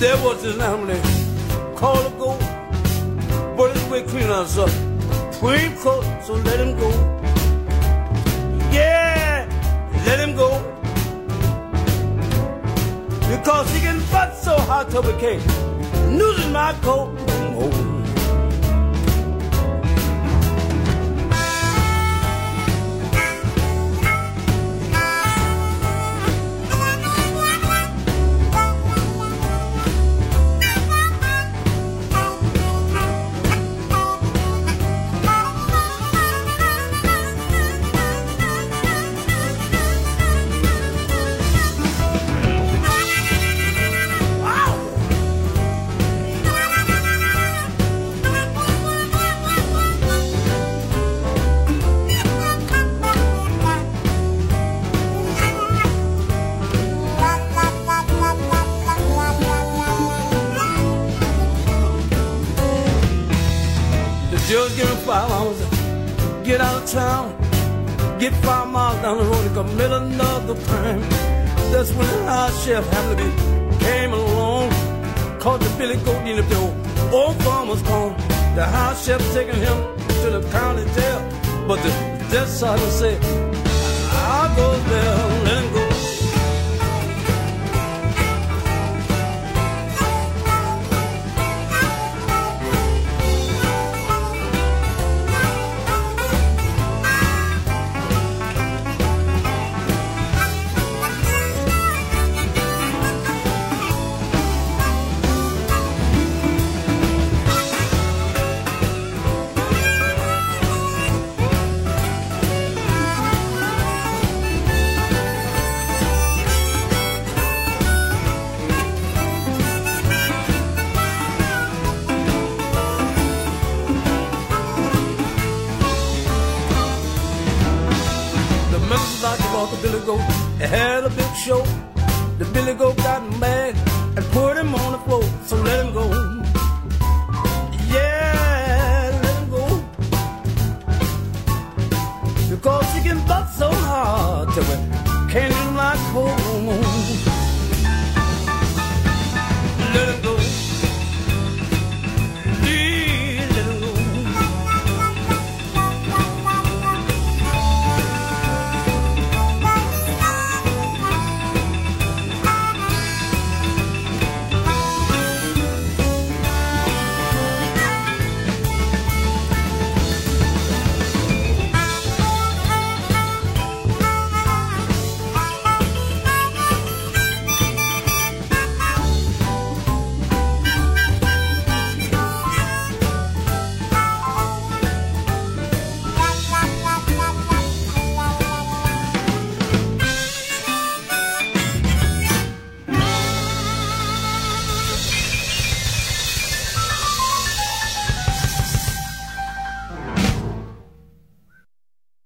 There was this family called a goat. But it's way clean us up. Cream coat, so let him go. Yeah, let him go. Because he can butt so hot to. News in my coat. Just give me five hours get out of town. Get five miles down the road and of the prime. That's when our chef Hamilton came along. Caught the Billy Goat in the old, old farmer's gone. The house chef taking him to the county jail. But the death sergeant said, I'll go there, the Billy Goat had a big show. The Billy Goat got mad and put him on